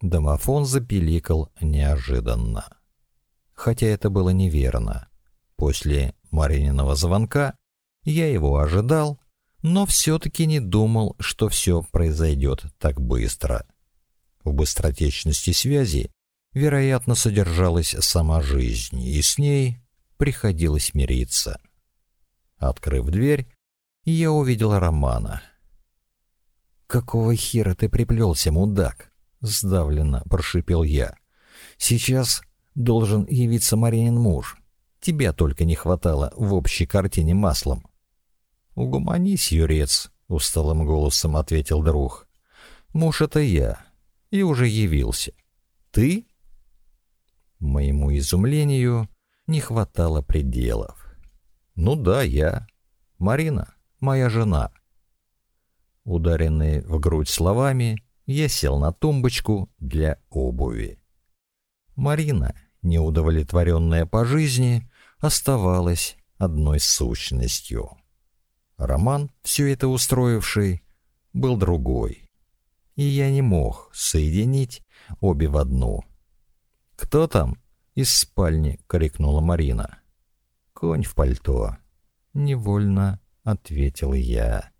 Домофон запеликал неожиданно. Хотя это было неверно. После Марининого звонка я его ожидал, но все-таки не думал, что все произойдет так быстро. В быстротечности связи, вероятно, содержалась сама жизнь, и с ней приходилось мириться. Открыв дверь, я увидел Романа. «Какого хера ты приплелся, мудак?» — сдавленно прошипел я. «Сейчас должен явиться Маринин муж. Тебя только не хватало в общей картине маслом». «Угомонись, юрец», — усталым голосом ответил друг. «Муж — это я, и уже явился. Ты?» Моему изумлению не хватало пределов. «Ну да, я. Марина, моя жена». Ударенный в грудь словами, я сел на тумбочку для обуви. Марина, неудовлетворенная по жизни, оставалась одной сущностью. Роман, все это устроивший, был другой. И я не мог соединить обе в одну. «Кто там?» — из спальни крикнула Марина. «Конь в пальто». Невольно ответил я.